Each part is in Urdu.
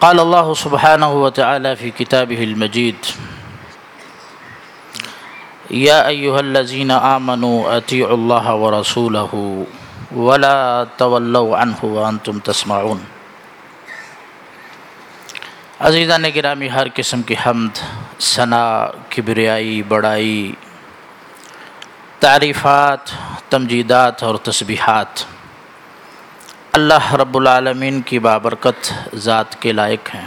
قال الله سبحانه وتعالى في كتابه المجيد يا أيها الذين آمنوا أطيعوا الله ورسوله ولا تولوا عنه وأنتم تسمعون۔ عزیزہ نے گرامی، ہر قسم کی حمد، ثنا، کبریائی، بڑائی، تعریفات، تمجیدات اور تسبیحات۔ اللہ رب العالمین کی بابرکت ذات کے لائق ہیں۔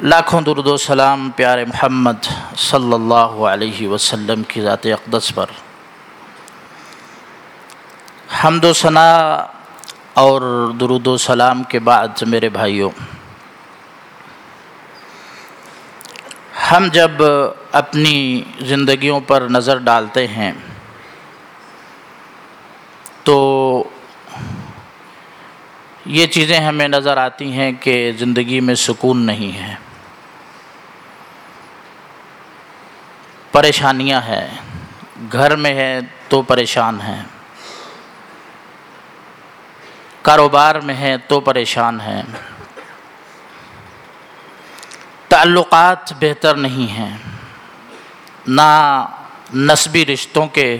لاکھوں درد و سلام پیارے محمد صلی اللہ علیہ وسلم کی ذات اقدس پر۔ حمد و ثناء اور درود و سلام کے بعد میرے بھائیوں، ہم جب اپنی زندگیوں پر نظر ڈالتے ہیں تو یہ چیزیں ہمیں نظر آتی ہیں کہ زندگی میں سکون نہیں ہے۔ پریشانیاں ہیں۔ گھر میں ہے تو پریشان ہیں۔ کاروبار میں ہے تو پریشان ہیں۔ تعلقات بہتر نہیں ہیں۔ نہ نسبی رشتوں کے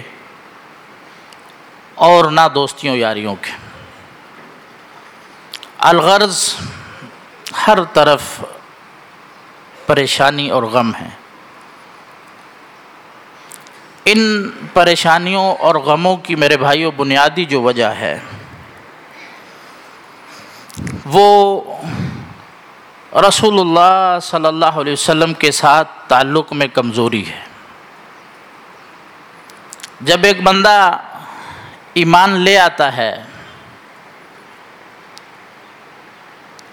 اور نہ دوستیوں یاریوں کے۔ الغرض ہر طرف پریشانی اور غم ہے۔ ان پریشانیوں اور غموں کی میرے بھائیوں بنیادی جو وجہ ہے، وہ رسول اللہ صلی اللہ علیہ وسلم کے ساتھ تعلق میں کمزوری ہے۔ جب ایک بندہ ایمان لے آتا ہے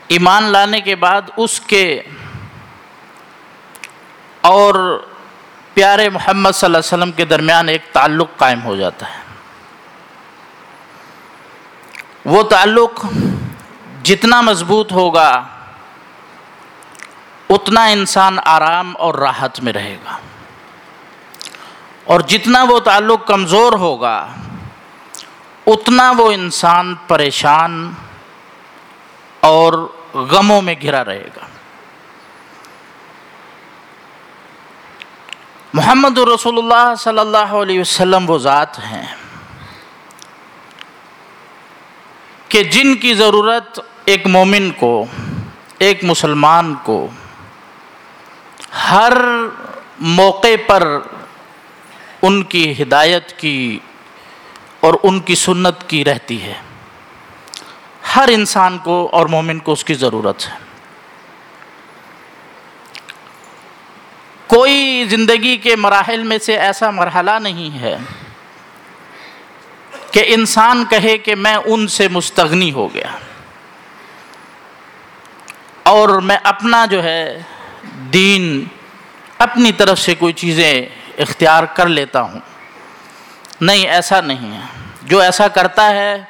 ایمان لانے کے بعد اس کے اور پیارے محمد صلی اللہ علیہ وسلم کے درمیان ایک تعلق قائم ہو جاتا ہے۔ وہ تعلق جتنا مضبوط ہوگا، اتنا انسان آرام اور راحت میں رہے گا۔ اور جتنا وہ تعلق کمزور ہوگا، اتنا وہ انسان پریشان اور غموں میں گھرا رہے گا۔ محمد رسول اللہ صلی اللہ علیہ وسلم وہ ذات ہیں کہ جن کی ضرورت ایک مومن کو، ایک مسلمان کو ہر موقع پر ان کی ہدایت کی اور ان کی سنت کی رہتی ہے۔ ہر انسان کو اور مومن کو اس کی ضرورت ہے۔ کوئی زندگی کے مراحل میں سے ایسا مرحلہ نہیں ہے کہ انسان کہے کہ میں ان سے مستغنی ہو گیا اور میں اپنا جو ہے دین اپنی طرف سے کوئی چیزیں اختیار کر لیتا ہوں۔ نہیں، ایسا نہیں ہے۔ جو ایسا کرتا ہے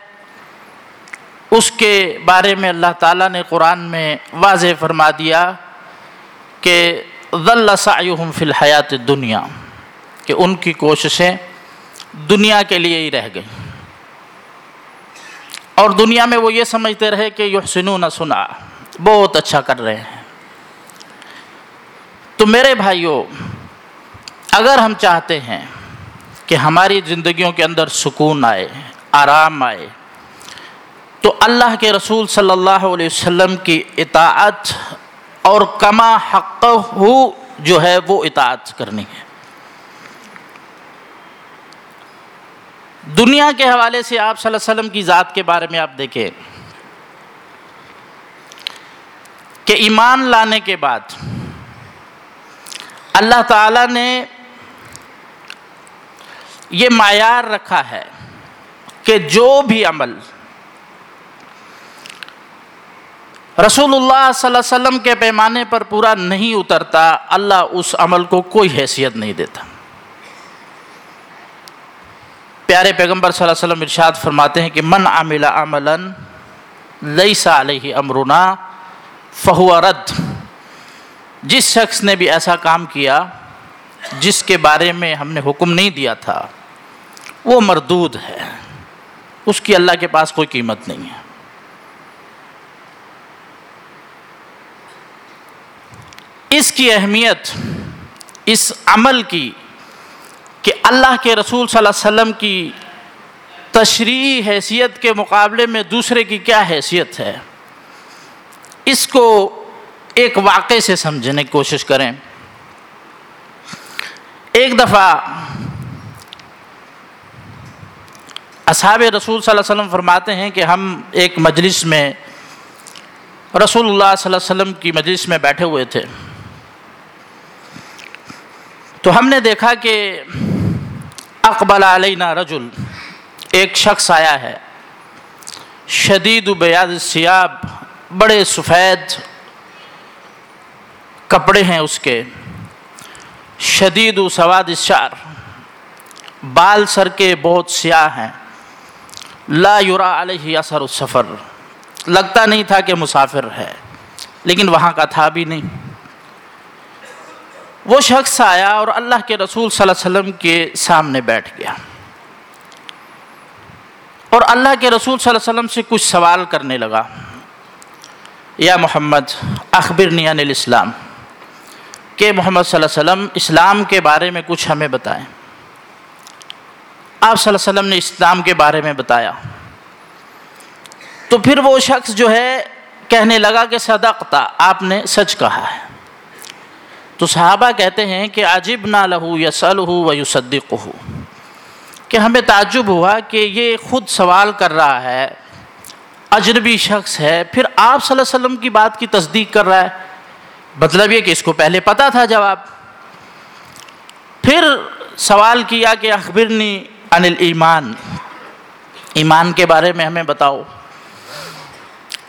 اس کے بارے میں اللہ تعالیٰ نے قرآن میں واضح فرما دیا کہ ذل سعیہم فی الحیات دنیا کہ ان کی کوششیں دنیا کے لیے ہی رہ گئیں۔ اور دنیا میں وہ یہ سمجھتے رہے کہ یحسنون سنا بہت اچھا کر رہے ہیں۔ تو میرے بھائیوں اگر ہم چاہتے ہیں کہ ہماری زندگیوں کے اندر سکون آئے، آرام آئے تو اللہ کے رسول صلی اللہ علیہ وسلم کی اطاعت اور کما حق ہو جو ہے وہ اطاعت کرنی ہے۔ دنیا کے حوالے سے آپ صلی اللہ علیہ وسلم کی ذات کے بارے میں آپ دیکھیں کہ ایمان لانے کے بعد اللہ تعالیٰ نے یہ معیار رکھا ہے کہ جو بھی عمل رسول اللہ صلی اللہ علیہ وسلم کے پیمانے پر پورا نہیں اترتا، اللہ اس عمل کو کوئی حیثیت نہیں دیتا۔ پیارے پیغمبر صلی اللہ علیہ وسلم ارشاد فرماتے ہیں کہ من عمل عملا لیسا علیہ امرنا فہو رد۔ جس شخص نے بھی ایسا کام کیا جس کے بارے میں ہم نے حکم نہیں دیا تھا، وہ مردود ہے۔ اس کی اللہ کے پاس کوئی قیمت نہیں ہے۔ اس کی اہمیت، اس عمل کی، کہ اللہ کے رسول صلی اللہ علیہ وسلم کی تشریحی حیثیت کے مقابلے میں دوسرے کی کیا حیثیت ہے؟ اس کو ایک واقعے سے سمجھنے کی کوشش کریں۔ ایک دفعہ اصحاب رسول صلی اللہ علیہ وسلم فرماتے ہیں کہ ہم ایک مجلس میں رسول اللہ صلی اللہ علیہ وسلم کی مجلس میں بیٹھے ہوئے تھے۔ تو ہم نے دیکھا کہ اقبال علینا رجل ایک شخص آیا ہے، شدید و بیاض سیاب، بڑے سفید کپڑے ہیں اس کے، شدید و سواد الشعر بال سر کے بہت سیاہ ہیں، لا یورا علیہ اثر السفر، لگتا نہیں تھا کہ مسافر ہے، لیکن وہاں کا تھا بھی نہیں۔ وہ شخص آیا اور اللہ کے رسول صلی اللہ علیہ وسلم کے سامنے بیٹھ گیا۔ اور اللہ کے رسول صلی اللہ علیہ وسلم سے کچھ سوال کرنے لگا۔ یا محمد، اخبرنی عن الاسلام۔ کہ محمد صلی اللہ علیہ وسلم اسلام کے بارے میں کچھ ہمیں بتائیں۔ آپ صلی اللہ علیہ وسلم نے اسلام کے بارے میں بتایا۔ تو پھر وہ شخص جو ہے کہنے لگا کہ صدقتا، آپ نے سچ کہا ہے۔ تو صحابہ کہتے ہیں کہ عجب نہ لہو یسل ہو و یوسدق ہو کہ ہمیں تعجب ہوا کہ یہ خود سوال کر رہا ہے، اجنبی شخص ہے، پھر آپ صلی اللہ علیہ وسلم کی بات کی تصدیق کر رہا ہے۔ مطلب یہ کہ اس کو پہلے پتا تھا جواب۔ پھر سوال کیا کہ اخبرنی عن ایمان ایمان کے بارے میں ہمیں بتاؤ۔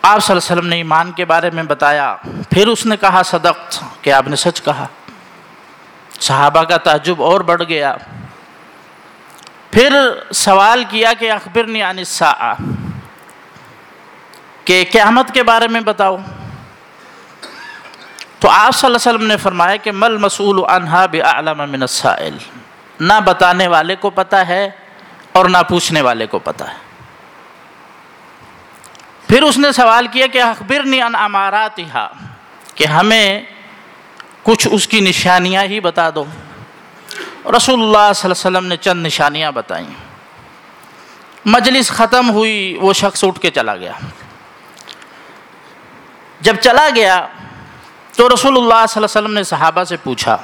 آپ صلی اللہ علیہ وسلم نے ایمان کے بارے میں بتایا، پھر اس نے کہا، صدقت، کہ آپ نے سچ کہا۔ صحابہ کا تعجب اور بڑھ گیا۔ پھر سوال کیا کہ اخبرنی عن الساعہ کہ قیامت کے بارے میں بتاؤ۔ تو آپ صلی اللہ علیہ وسلم نے فرمایا کہ مل مسول انہا بعلم من السائل۔ نہ بتانے والے کو پتہ ہے اور نہ پوچھنے والے کو پتہ ہے۔ پھر اس نے سوال کیا کہ اخبرنی ان امارات کہ ہمیں کچھ اس کی نشانیاں ہی بتا دو۔ رسول اللہ صلی اللہ علیہ وسلم نے چند نشانیاں بتائیں۔ مجلس ختم ہوئی، وہ شخص اٹھ کے چلا گیا۔ جب چلا گیا، تو رسول اللہ صلی اللہ علیہ وسلم نے صحابہ سے پوچھا۔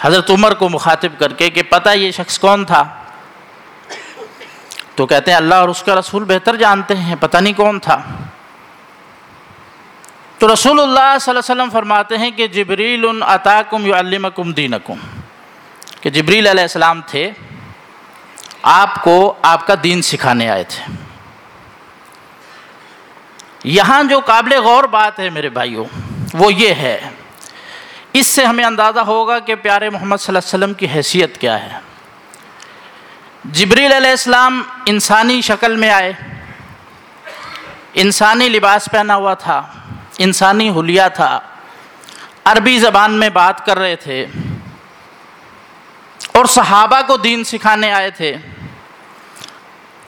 حضرت عمر کو مخاطب کر کے کہ پتہ یہ شخص کون تھا؟ تو کہتے ہیں اللہ اور اس کا رسول بہتر جانتے ہیں، پتہ نہیں کون تھا۔ تو رسول اللہ صلی اللہ علیہ وسلم فرماتے ہیں کہ جبریل عطاکم یعلمکم دینکم۔ کہ جبریل علیہ السلام تھے، آپ کو آپ کا دین سکھانے آئے تھے۔ یہاں جو قابل غور بات ہے میرے بھائیوں، وہ یہ ہے۔ اس سے ہمیں اندازہ ہوگا کہ پیارے محمد صلی اللہ علیہ وسلم کی حیثیت کیا ہے۔ جبریل علیہ السلام انسانی شکل میں آئے۔ انسانی لباس پہنا ہوا تھا، انسانی حلیہ تھا۔ عربی زبان میں بات کر رہے تھے۔ اور صحابہ کو دین سکھانے آئے تھے۔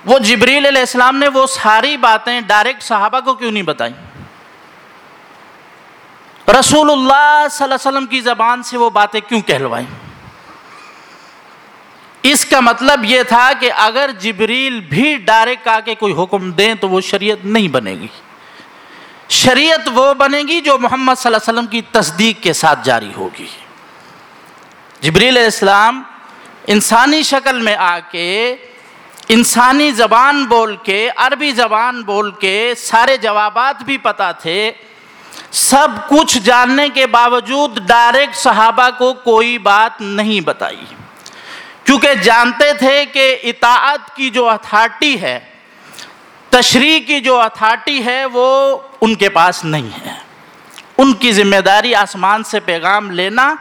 وہ جبریل علیہ السلام نے وہ ساری باتیں ڈائریکٹ صحابہ کو کیوں نہیں بتائیں؟ رسول اللہ صلی اللہ علیہ وسلم کی زبان سے وہ باتیں کیوں کہلوائیں؟ اس کا مطلب یہ تھا کہ اگر جبریل بھی ڈائریکٹ آ کے کوئی حکم دیں تو وہ شریعت نہیں بنے گی۔ شریعت وہ بنے گی جو محمد صلی اللہ علیہ وسلم کی تصدیق کے ساتھ جاری ہوگی۔ جبریل علیہ السلام انسانی شکل میں آ کے، انسانی زبان بول کے، عربی زبان بول کے سارے جوابات بھی پتہ تھے۔ سب کچھ جاننے کے باوجود ڈائریکٹ صحابہ کو کوئی بات نہیں بتائی۔ کیونکہ جانتے تھے کہ اطاعت کی جو اتھارٹی ہے، تشریح کی جو اتھارٹی ہے، وہ ان کے پاس نہیں ہے۔ ان کی ذمہ داری آسمان سے پیغام لینا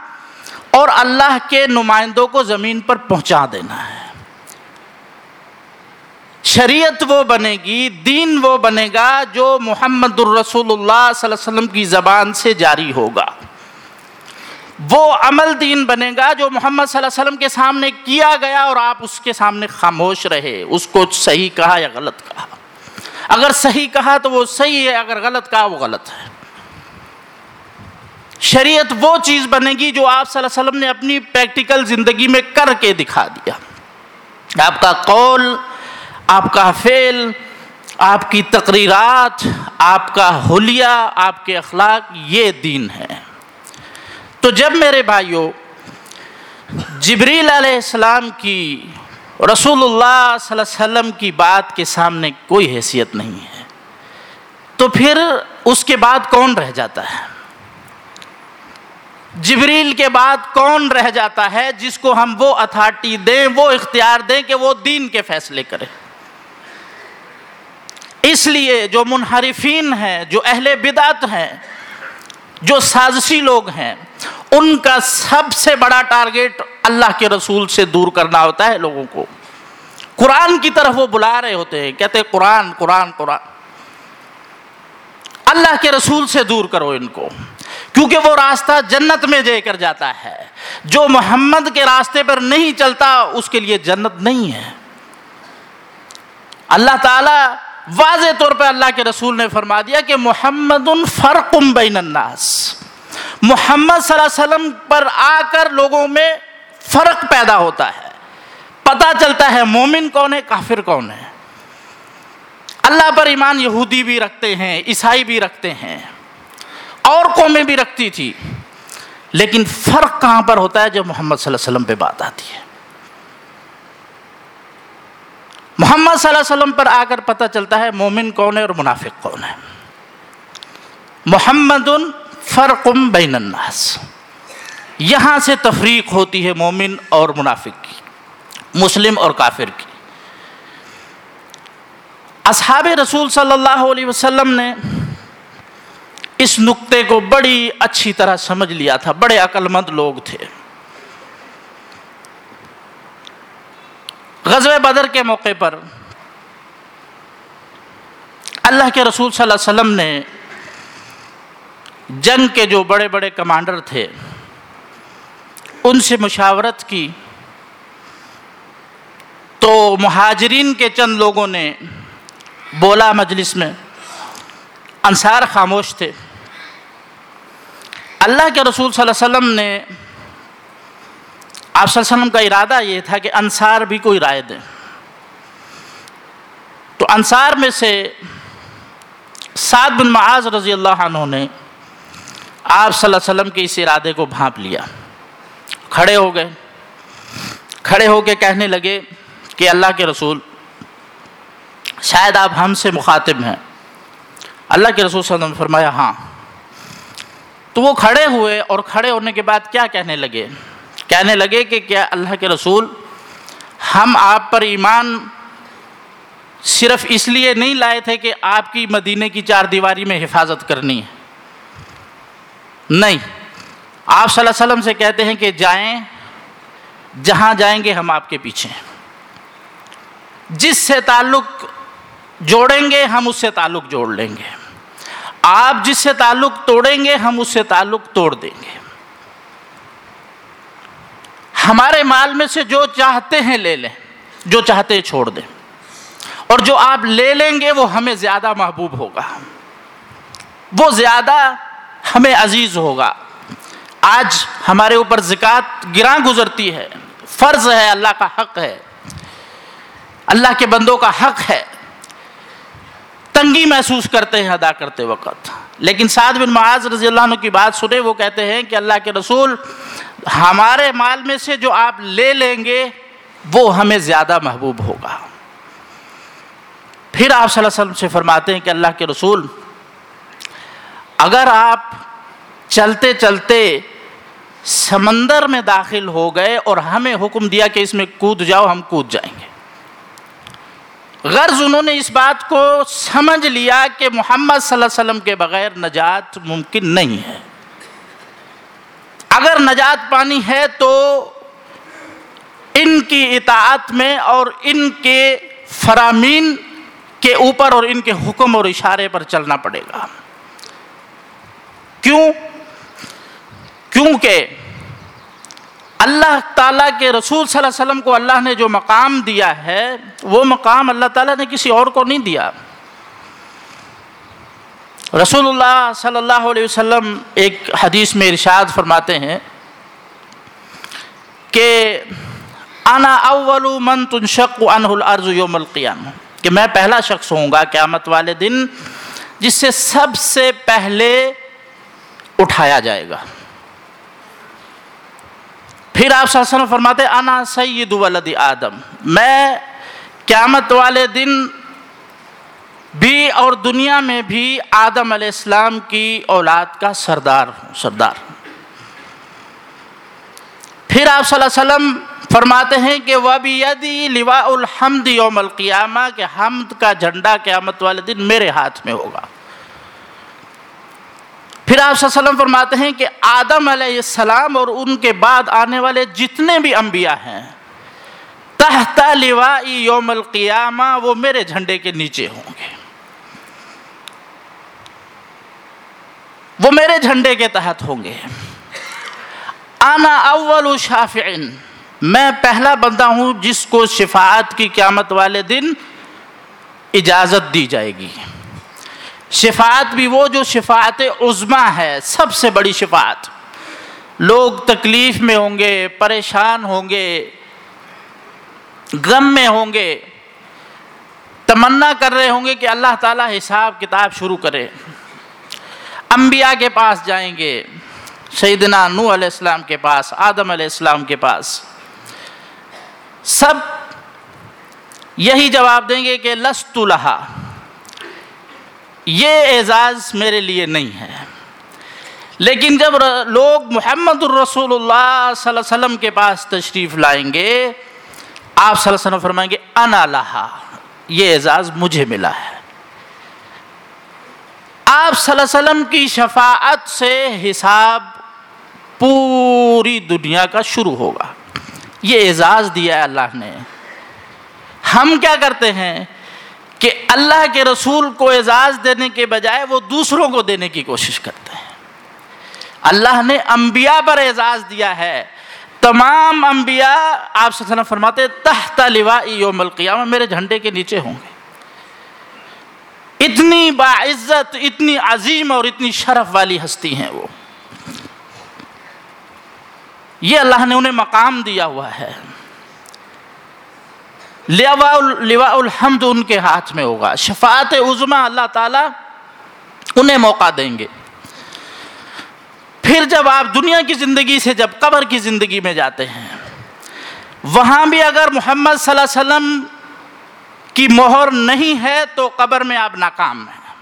اور اللہ کے نمائندوں کو زمین پر پہنچا دینا ہے۔ شریعت وہ بنے گی، دین وہ بنے گا جو محمد الرسول اللہ صلی اللہ علیہ وسلم کی زبان سے جاری ہوگا۔ وہ عمل دین بنے گا جو محمد صلی اللہ علیہ وسلم کے سامنے کیا گیا اور آپ اس کے سامنے خاموش رہے۔ اس کو صحیح کہا یا غلط کہا؟ اگر صحیح کہا تو وہ صحیح ہے، اگر غلط کہا وہ غلط ہے۔ شریعت وہ چیز بنے گی جو آپ صلی اللہ علیہ وسلم نے اپنی پریکٹیکل زندگی میں کر کے دکھا دیا۔ آپ کا قول، آپ کا فعل، آپ کی تقریرات، آپ کا حلیہ، آپ کے اخلاق، یہ دین ہے۔ تو جب میرے بھائیوں جبریل علیہ السلام کی، رسول اللہ صلی اللہ علیہ وسلم کی بات کے سامنے کوئی حیثیت نہیں ہے، تو پھر اس کے بعد کون رہ جاتا ہے؟ جبریل کے بعد کون رہ جاتا ہے جس کو ہم وہ اتھارٹی دیں، وہ اختیار دیں کہ وہ دین کے فیصلے کرے؟ اس لیے جو منحرفین ہیں، جو اہل بدعت ہیں، جو سازشی لوگ ہیں ان کا سب سے بڑا ٹارگیٹ اللہ کے رسول سے دور کرنا ہوتا ہے لوگوں کو۔ قرآن کی طرف وہ بلا رہے ہوتے ہیں، کہتے ہیں قرآن قرآن قرآن۔ اللہ کے رسول سے دور کرو ان کو، کیونکہ وہ راستہ جنت میں جے کر جاتا ہے۔ جو محمد کے راستے پر نہیں چلتا، اس کے لیے جنت نہیں ہے۔ اللہ تعالی واضح طور پہ اللہ کے رسول نے فرما دیا کہ محمد فرق بین الناس۔ محمد صلی اللہ علیہ وسلم پر آ کر لوگوں میں فرق پیدا ہوتا ہے۔ پتا چلتا ہے مومن کون ہے، کافر کون ہے۔ اللہ پر ایمان یہودی بھی رکھتے ہیں، عیسائی بھی رکھتے ہیں۔ اور قومیں بھی رکھتی تھی۔ لیکن فرق کہاں پر ہوتا ہے؟ جب محمد صلی اللہ علیہ وسلم پہ بات آتی ہے۔ محمد صلی اللہ علیہ وسلم پر آ کر پتہ چلتا ہے مومن کون ہے اور منافق کون ہے۔ محمد فرق بین الناس۔ یہاں سے تفریق ہوتی ہے مومن اور منافق کی، مسلم اور کافر کی۔ اصحاب رسول صلی اللہ علیہ وسلم نے اس نقطے کو بڑی اچھی طرح سمجھ لیا تھا، بڑے عقل مند لوگ تھے۔ غزوہ بدر کے موقع پر اللہ کے رسول صلی اللہ علیہ وسلم نے جنگ کے جو بڑے بڑے کمانڈر تھے، ان سے مشاورت کی۔ تو مہاجرین کے چند لوگوں نے بولا مجلس میں، انصار خاموش تھے۔ اللہ کے رسول صلی اللہ علیہ وسلم نے، آپ صلی اللہ علیہ وسلم کا ارادہ یہ تھا کہ انصار بھی کوئی رائے دیں تو انصار میں سے سعد بن معاذ رضی اللہ عنہ نے آپ صلی اللہ علیہ وسلم کے اس ارادے کو بھانپ لیا۔ کھڑے ہو گئے۔ کھڑے ہو کے کہنے لگے کہ اللہ کے رسول، شاید آپ ہم سے مخاطب ہیں۔ اللہ کے رسول صلی اللہ علیہ وسلم فرمایا ہاں۔ تو وہ کھڑے ہوئے اور کھڑے ہونے کے بعد کیا کہنے لگے؟ کہنے لگے کہ کیا اللہ کے رسول، ہم آپ پر ایمان صرف اس لیے نہیں لائے تھے کہ آپ کی مدینے کی چار دیواری میں حفاظت کرنی ہے۔ نہیں۔ آپ صلی اللہ علیہ وسلم سے کہتے ہیں کہ جائیں، جہاں جائیں گے ہم آپ کے پیچھے ہیں۔ جس سے تعلق جوڑیں گے، ہم اس سے تعلق جوڑ لیں گے۔ آپ جس سے تعلق توڑیں گے، ہم اس سے تعلق توڑ دیں گے۔ ہمارے مال میں سے جو چاہتے ہیں لے لیں، جو چاہتے ہیں چھوڑ دیں۔ اور جو آپ لے لیں گے، وہ ہمیں زیادہ محبوب ہوگا۔ وہ زیادہ ہمیں عزیز ہوگا۔ آج ہمارے اوپر زکوٰۃ گراں گزرتی ہے۔ فرض ہے، اللہ کا حق ہے۔ اللہ کے بندوں کا حق ہے۔ تنگی محسوس کرتے ہیں، ادا کرتے وقت۔ لیکن سعد بن معاذ رضی اللہ عنہ کی بات سنے وہ کہتے ہیں کہ اللہ کے رسول ہمارے مال میں سے جو آپ لے لیں گے، وہ ہمیں زیادہ محبوب ہوگا۔ پھر آپ صلی اللہ علیہ وسلم سے فرماتے ہیں کہ اللہ کے رسول اگر آپ چلتے چلتے سمندر میں داخل ہو گئے اور ہمیں حکم دیا کہ اس میں کود جاؤ، ہم کود جائیں گے۔ غرض انہوں نے اس بات کو سمجھ لیا کہ محمد صلی اللہ علیہ وسلم کے بغیر نجات ممکن نہیں ہے۔ اگر نجات پانی ہے تو ان کی اطاعت میں اور ان کے فرامین کے اوپر اور ان کے حکم اور اشارے پر چلنا پڑے گا۔ کیوں؟ کیونکہ اللہ تعالیٰ کے رسول صلی اللہ علیہ وسلم کو اللہ نے جو مقام دیا ہے، وہ مقام اللہ تعالیٰ نے کسی اور کو نہیں دیا۔ رسول اللہ صلی اللہ علیہ وسلم ایک حدیث میں ارشاد فرماتے ہیں کہ انا اول من تنشق عنہ الارض یوم القیامہ۔ کہ میں پہلا شخص ہوں گا قیامت والے دن، جس سے سب سے پہلے اٹھایا جائے گا۔ پھر آپ صلی اللہ علیہ وسلم فرماتے، انا سید ولد آدم۔ میں قیامت والے دن بھی اور دنیا میں بھی آدم علیہ السلام کی اولاد کا سردار ہوں سردار۔ ہوں پھر آپ صلی اللہ علیہ وسلم فرماتے ہیں کہ وہ بھی یدی لوا الحمد یوم القیامہ کہ حمد کا جھنڈا قیامت والے دن میرے ہاتھ میں ہوگا۔ پھر آپ صلی اللہ علیہ وسلم فرماتے ہیں کہ آدم علیہ السلام اور ان کے بعد آنے والے جتنے بھی انبیاء ہیں، تحت لوائی یوم القیامہ وہ میرے جھنڈے کے نیچے ہوں گے۔ وہ میرے جھنڈے کے تحت ہوں گے۔ آنا اول شافعن، میں پہلا بندہ ہوں جس کو شفاعت کی قیامت والے دن اجازت دی جائے گی۔ شفاعت بھی وہ جو شفاعت عظما ہے، سب سے بڑی شفاعت۔ لوگ تکلیف میں ہوں گے، پریشان ہوں گے، غم میں ہوں گے، تمنا کر رہے ہوں گے کہ اللہ تعالیٰ حساب کتاب شروع کرے۔ انبیاء کے پاس جائیں گے، سیدنا نو علیہ السلام کے پاس، آدم علیہ السلام کے پاس۔ سب یہی جواب دیں گے کہ لست لہا۔ یہ اعزاز میرے لیے نہیں ہے۔ لیکن جب لوگ محمد الرسول اللہ صلی اللہ علیہ وسلم کے پاس تشریف لائیں گے، آپ صلی اللہ علیہ وسلم فرمائیں گے، انا لہا، یہ اعزاز مجھے ملا ہے۔ آپ صلی اللہ علیہ وسلم کی شفاعت سے حساب پوری دنیا کا شروع ہوگا۔ یہ اعزاز دیا ہے اللہ نے۔ ہم کیا کرتے ہیں؟ کہ اللہ کے رسول کو اعزاز دینے کے بجائے وہ دوسروں کو دینے کی کوشش کرتے ہیں۔ اللہ نے انبیاء پر اعزاز دیا ہے۔ تمام انبیاء آپ سے فرماتے تحت یوم القیامہ، میرے جھنڈے کے نیچے ہوں گے۔ اتنی باعزت اتنی عظیم اور اتنی شرف والی ہستی ہیں وہ۔ یہ اللہ نے انہیں مقام دیا ہوا ہے۔ لوا الحمد ان کے ہاتھ میں ہوگا۔ شفاعت عظما اللہ تعالیٰ انہیں موقع دیں گے۔ پھر جب آپ دنیا کی زندگی سے جب قبر کی زندگی میں جاتے ہیں، وہاں بھی اگر محمد صلی اللہ علیہ وسلم کی مہر نہیں ہے تو قبر میں آپ ناکام ہیں۔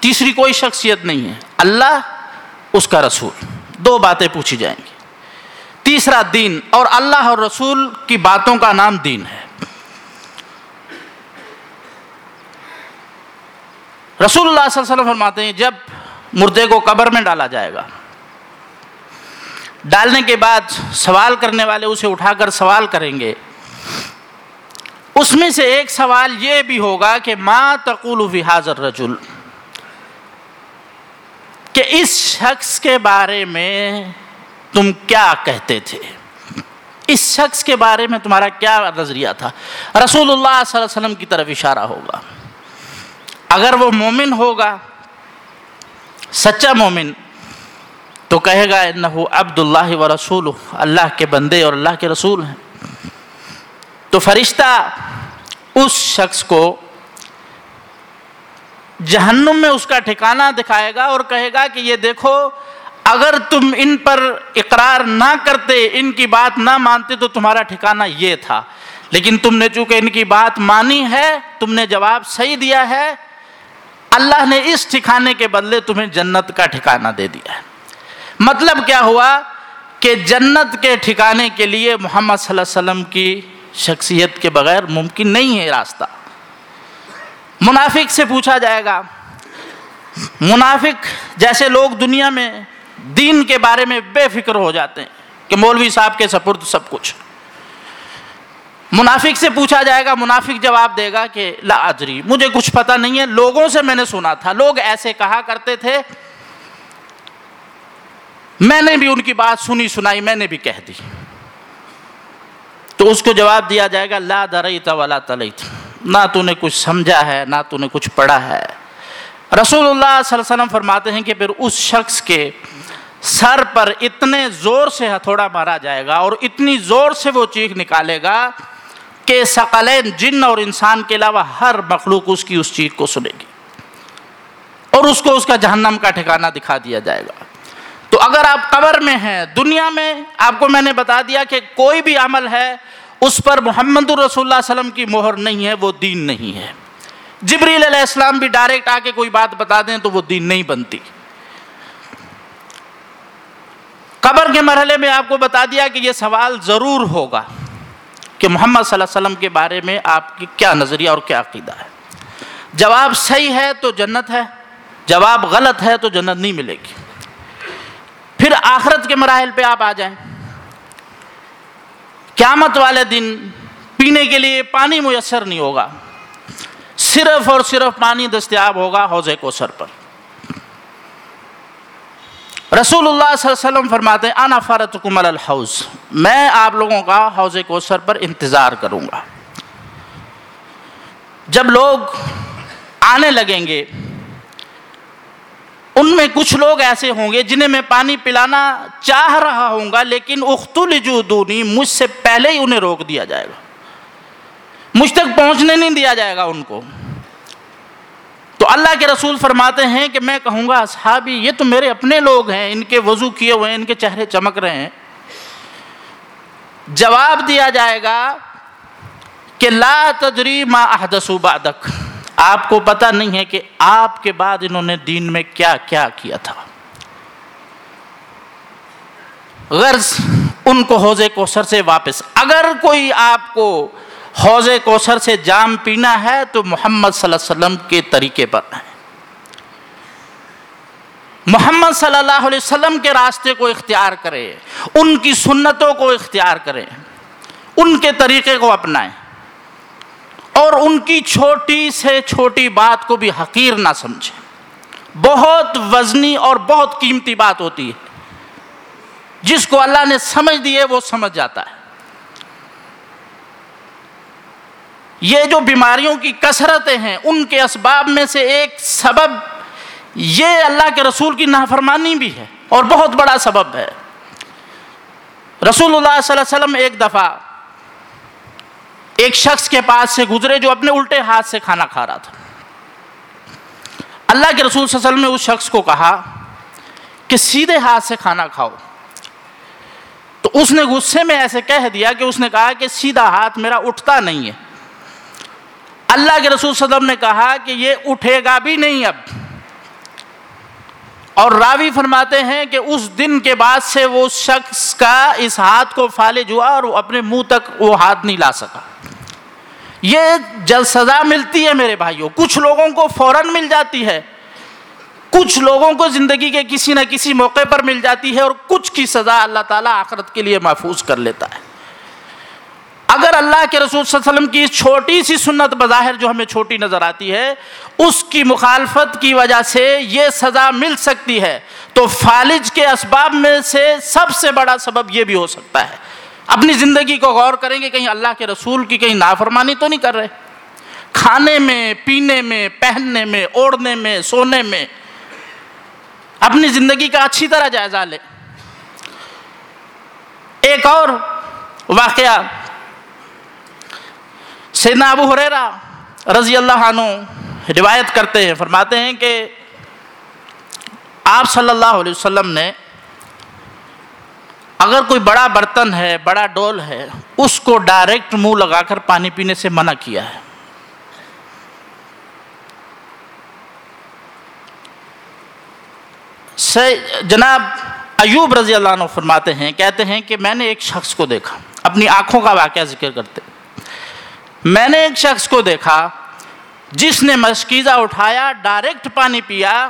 تیسری کوئی شخصیت نہیں ہے۔ اللہ اس کا رسول۔ دو باتیں پوچھی جائیں گی۔ تیسرا دین اور اللہ اور رسول کی باتوں کا نام دین ہے۔ رسول اللہ صلی اللہ علیہ وسلم فرماتے ہیں، جب مردے کو قبر میں ڈالا جائے گا، ڈالنے کے بعد سوال کرنے والے اسے اٹھا کر سوال کریں گے۔ اس میں سے ایک سوال یہ بھی ہوگا کہ ما تقول فی حاضر رجل کہ اس شخص کے بارے میں تم کیا کہتے تھے؟ اس شخص کے بارے میں تمہارا کیا نظریہ تھا؟ رسول اللہ صلی اللہ علیہ وسلم کی طرف اشارہ ہوگا۔ اگر وہ مومن ہوگا، سچا مومن، تو کہے گا، انہو عبد اللہ و رسول اللہ کے بندے اور اللہ کے رسول ہیں۔ تو فرشتہ اس شخص کو جہنم میں اس کا ٹھکانہ دکھائے گا اور کہے گا کہ یہ دیکھو، اگر تم ان پر اقرار نہ کرتے، ان کی بات نہ مانتے، تو تمہارا ٹھکانہ یہ تھا۔ لیکن تم نے چونکہ ان کی بات مانی ہے، تم نے جواب صحیح دیا ہے اللہ نے اس ٹھکانے کے بدلے تمہیں جنت کا ٹھکانہ دے دیا ہے۔ مطلب کیا ہوا کہ جنت کے ٹھکانے کے لیے محمد صلی اللہ علیہ وسلم کی شخصیت کے بغیر ممکن نہیں ہے راستہ۔ منافق سے پوچھا جائے گا۔ منافق جیسے لوگ دنیا میں دین کے بارے میں بے فکر ہو جاتے ہیں کہ مولوی صاحب کے سپرد سب کچھ۔ منافق سے پوچھا جائے گا، منافق جواب دے گا کہ لا اجری مجھے کچھ پتہ نہیں ہے، لوگوں سے میں نے سنا تھا، لوگ ایسے کہا کرتے تھے۔ میں نے بھی ان کی بات سنی، سنائی، میں نے بھی کہہ دی۔ تو اس کو جواب دیا جائے گا، لا درعت ولا تلیت۔ نہ تو نے کچھ سمجھا ہے، نہ تو نے کچھ پڑھا ہے۔ رسول اللہ صلی اللہ علیہ وسلم فرماتے ہیں کہ پھر اس شخص کے سر پر اتنے زور سے ہتھوڑا مارا جائے گا اور اتنی زور سے وہ چیخ نکالے گا کہ ثقلین جن اور انسان کے علاوہ ہر مخلوق اس کی اس چیخ کو سنے گی اور اس کو اس کا جہنم کا ٹھکانہ دکھا دیا جائے گا۔ تو اگر آپ قبر میں ہیں، دنیا میں آپ کو میں نے بتا دیا کہ کوئی بھی عمل ہے، اس پر محمد الرسول اللہ علیہ وسلم کی مہر نہیں ہے، وہ دین نہیں ہے۔ جبریل علیہ السلام بھی ڈائریکٹ آ کے کوئی بات بتا دیں تو وہ دین نہیں بنتی۔ قبر کے مرحلے میں آپ کو بتا دیا کہ یہ سوال ضرور ہوگا۔ کہ محمد صلی اللہ علیہ وسلم کے بارے میں آپ کی کیا نظریہ اور کیا عقیدہ ہے؟ جواب صحیح ہے تو جنت ہے، جواب غلط ہے تو جنت نہیں ملے گی۔ پھر آخرت کے مراحل پہ آپ آ جائیں۔ قیامت والے دن پینے کے لیے پانی میسر نہیں ہوگا، صرف اور صرف پانی دستیاب ہوگا حوض کوثر پر۔ رسول اللہ صلی اللہ علیہ وسلم فرماتے ہیں، انا فرتکم الحوض. میں آپ لوگوں کا حوض کوثر پر انتظار کروں گا۔ جب لوگ آنے لگیں گے، ان میں کچھ لوگ ایسے ہوں گے جنہیں میں پانی پلانا چاہ رہا ہوں گا، لیکن اختل جودونی مجھ سے پہلے ہی انہیں روک دیا جائے گا۔ مجھ تک پہنچنے نہیں دیا جائے گا ان کو۔ تو اللہ کے رسول فرماتے ہیں کہ میں کہوں گا، اصحابی، یہ تو میرے اپنے لوگ ہیں، ان کے وضو کیے ہوئے ہیں، ان کے چہرے چمک رہے ہیں۔ جواب دیا جائے گا کہ لا تجری ما احدثوا بعدک۔ آپ کو پتہ نہیں ہے کہ آپ کے بعد انہوں نے دین میں کیا کیا کیا تھا۔ غرض ان کو حوض کوثر سے واپس۔ اگر کوئی آپ کو حوض کوثر سے جام پینا ہے تو محمد صلی اللہ علیہ وسلم کے طریقے پر۔ ہے محمد صلی اللہ علیہ وسلم کے راستے کو اختیار کرے ان کی سنتوں کو اختیار کریں، ان کے طریقے کو اپنائیں۔ اور ان کی چھوٹی سے چھوٹی بات کو بھی حقیر نہ سمجھیں۔ بہت وزنی اور بہت قیمتی بات ہوتی ہے۔ جس کو اللہ نے سمجھ دیے وہ سمجھ جاتا ہے۔ یہ جو بیماریوں کی کثرتیں ہیں، ان کے اسباب میں سے ایک سبب یہ اللہ کے رسول کی نافرمانی بھی ہے اور بہت بڑا سبب ہے۔ رسول اللہ صلی اللہ علیہ وسلم ایک دفعہ ایک شخص کے پاس سے گزرے جو اپنے الٹے ہاتھ سے کھانا کھا رہا تھا۔ اللہ کے رسول صلی اللہ علیہ وسلم نے اس شخص کو کہا کہ سیدھے ہاتھ سے کھانا کھاؤ۔ تو اس نے غصے میں ایسے کہہ دیا کہ اس نے کہا کہ سیدھا ہاتھ میرا اٹھتا نہیں ہے۔ اللہ کے رسول صلی اللہ علیہ وسلم نے کہا کہ یہ اٹھے گا بھی نہیں اب۔ اور راوی فرماتے ہیں کہ اس دن کے بعد سے وہ شخص کا اس ہاتھ کو فالج ہوا اور وہ اپنے منہ تک وہ ہاتھ نہیں لا سکا۔ یہ جل سزا ملتی ہے میرے بھائیوں، کچھ لوگوں کو فوراً مل جاتی ہے۔ کچھ لوگوں کو زندگی کے کسی نہ کسی موقع پر مل جاتی ہے اور کچھ کی سزا اللہ تعالیٰ آخرت کے لیے محفوظ کر لیتا ہے۔ اگر اللہ کے رسول صلی اللہ علیہ وسلم کی چھوٹی سی سنت بظاہر جو ہمیں چھوٹی نظر آتی ہے، اس کی مخالفت کی وجہ سے یہ سزا مل سکتی ہے۔ تو فالج کے اسباب میں سے سب سے بڑا سبب یہ بھی ہو سکتا ہے۔ اپنی زندگی کو غور کریں گے کہیں اللہ کے رسول کی کہیں نافرمانی تو نہیں کر رہے۔ کھانے میں، پینے میں، پہننے میں، اوڑھنے میں، سونے میں۔ اپنی زندگی کا اچھی طرح جائزہ لے ایک اور واقعہ سیدنا ابو حریرہ رضی اللہ عنہ روایت کرتے ہیں، فرماتے ہیں کہ آپ صلی اللہ علیہ وسلم نے اگر کوئی بڑا برتن ہے، بڑا ڈول ہے، اس کو ڈائریکٹ منہ لگا کر پانی پینے سے منع کیا ہے۔ جناب ایوب رضی اللہ عنہ فرماتے ہیں، کہتے ہیں کہ میں نے ایک شخص کو دیکھا، اپنی آنکھوں کا واقعہ ذکر کرتے۔ میں نے ایک شخص کو دیکھا جس نے مشکیزہ اٹھایا ڈائریکٹ پانی پیا،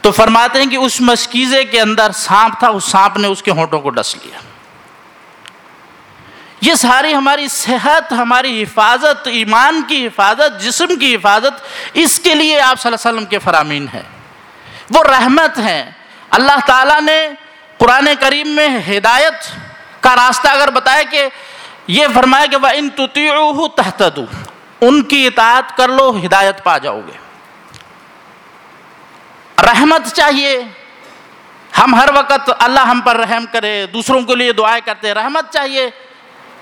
تو فرماتے ہیں کہ اس مشکیزے کے اندر سانپ تھا، اس سانپ نے اس کے ہونٹوں کو ڈس لیا۔ یہ ساری ہماری صحت، ہماری حفاظت، ایمان کی حفاظت، جسم کی حفاظت، اس کے لیے آپ صلی اللہ علیہ وسلم کے فرامین ہے وہ رحمت ہیں۔ اللہ تعالیٰ نے قرآن کریم میں ہدایت کا راستہ اگر بتایا کہ یہ فرمایا کہ وہ ان تحت ان کی اطاعت کر لو، ہدایت پا جاؤ گے۔ رحمت چاہیے۔ ہم ہر وقت اللہ ہم پر رحم کرے، دوسروں کے لیے دعائیں کرتے، رحمت چاہیے۔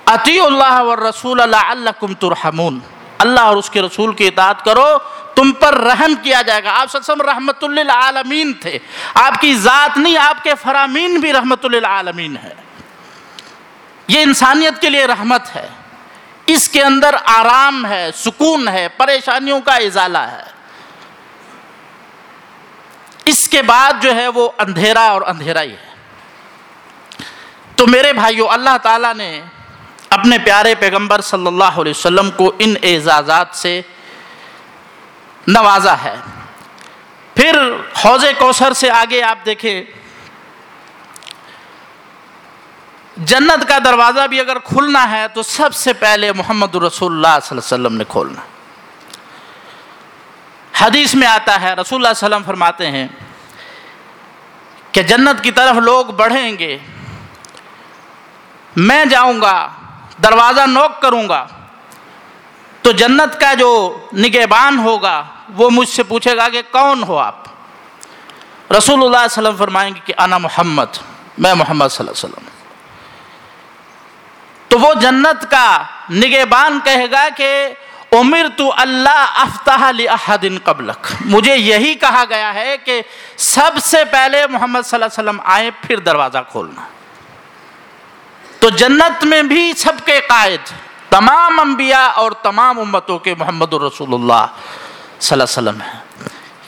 عطی اللہ و رسول اللہ اللہ کم ترحمون۔ اللہ اور اس کے رسول کی اطاعت کرو، تم پر رحم کیا جائے گا۔ آپ سب رحمت للعالمین تھے۔ آپ کی ذات نہیں، آپ کے فرامین بھی رحمت للعالمین ہے یہ انسانیت کے لیے رحمت ہے۔ اس کے اندر آرام ہے، سکون ہے، پریشانیوں کا ازالہ ہے۔ اس کے بعد جو ہے وہ اندھیرا اور اندھیرا ہی ہے۔ تو میرے بھائیوں اللہ تعالیٰ نے اپنے پیارے پیغمبر صلی اللہ علیہ وسلم کو ان اعزازات سے نوازا ہے۔ پھر حوض کوثر سے آگے آپ دیکھیں۔ جنت کا دروازہ بھی اگر کھلنا ہے تو سب سے پہلے محمد رسول اللہ صلی اللہ علیہ وسلم نے کھولنا۔ حدیث میں آتا ہے، رسول اللہ علیہ وسلم فرماتے ہیں کہ جنت کی طرف لوگ بڑھیں گے، میں جاؤں گا، دروازہ نوک کروں گا، تو جنت کا جو نگہبان ہوگا، وہ مجھ سے پوچھے گا کہ کون ہو آپ؟ رسول اللہ علیہ وسلم فرمائیں گے کہ انا محمد، میں محمد صلی اللہ علیہ وسلم۔ تو وہ جنت کا نگہبان کہے گا کہ عمر تو اللہ افتح لحدن قبلک۔ مجھے یہی کہا گیا ہے کہ سب سے پہلے محمد صلی اللہ علیہ وسلم آئے پھر دروازہ کھولنا۔ تو جنت میں بھی سب کے قائد، تمام انبیاء اور تمام امتوں کے محمد الرسول اللہ صلی اللہ علیہ وسلم ہیں۔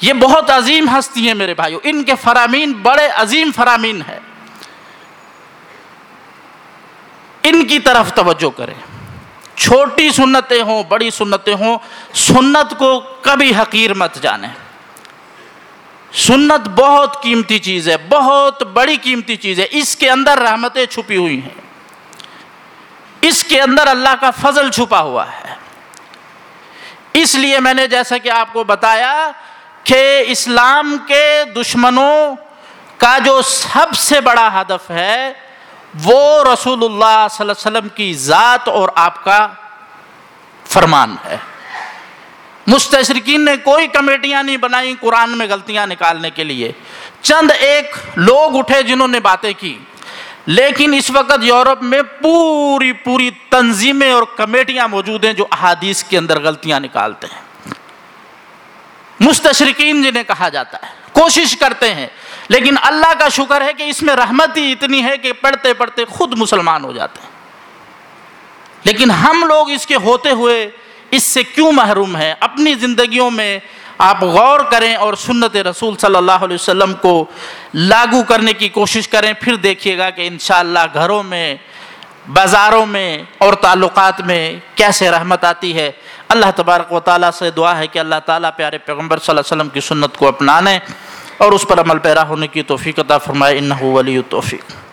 یہ بہت عظیم ہستی ہیں میرے بھائیوں ان کے فرامین بڑے عظیم فرامین ہیں۔ ان کی طرف توجہ کریں۔ چھوٹی سنتیں ہوں، بڑی سنتیں ہوں، سنت کو کبھی حقیر مت جانیں۔ سنت بہت قیمتی چیز ہے، بہت بڑی قیمتی چیز ہے۔ اس کے اندر رحمتیں چھپی ہوئی ہیں۔ اس کے اندر اللہ کا فضل چھپا ہوا ہے۔ اس لیے میں نے جیسا کہ آپ کو بتایا کہ اسلام کے دشمنوں کا جو سب سے بڑا ہدف ہے وہ رسول اللہ صلی اللہ علیہ وسلم کی ذات اور آپ کا فرمان ہے۔ مستشرقین نے کوئی کمیٹیاں نہیں بنائی قرآن میں غلطیاں نکالنے کے لیے۔ چند ایک لوگ اٹھے جنہوں نے باتیں کی۔ لیکن اس وقت یورپ میں پوری پوری تنظیمیں اور کمیٹیاں موجود ہیں جو احادیث کے اندر غلطیاں نکالتے ہیں۔ مستشرقین جنہیں کہا جاتا ہے، کوشش کرتے ہیں۔ لیکن اللہ کا شکر ہے کہ اس میں رحمت ہی اتنی ہے کہ پڑھتے پڑھتے خود مسلمان ہو جاتے ہیں۔ لیکن ہم لوگ اس کے ہوتے ہوئے اس سے کیوں محروم ہیں؟ اپنی زندگیوں میں آپ غور کریں اور سنت رسول صلی اللہ علیہ وسلم کو لاگو کرنے کی کوشش کریں۔ پھر دیکھیے گا کہ انشاءاللہ گھروں میں، بازاروں میں اور تعلقات میں کیسے رحمت آتی ہے۔ اللہ تبارک و تعالیٰ سے دعا ہے کہ اللہ تعالیٰ پیارے پیغمبر صلی اللہ علیہ وسلم کی سنت کو اپنانے۔ اور اس پر عمل پیرا ہونے کی توفیق عطا فرمائے انہو ولی توفیق۔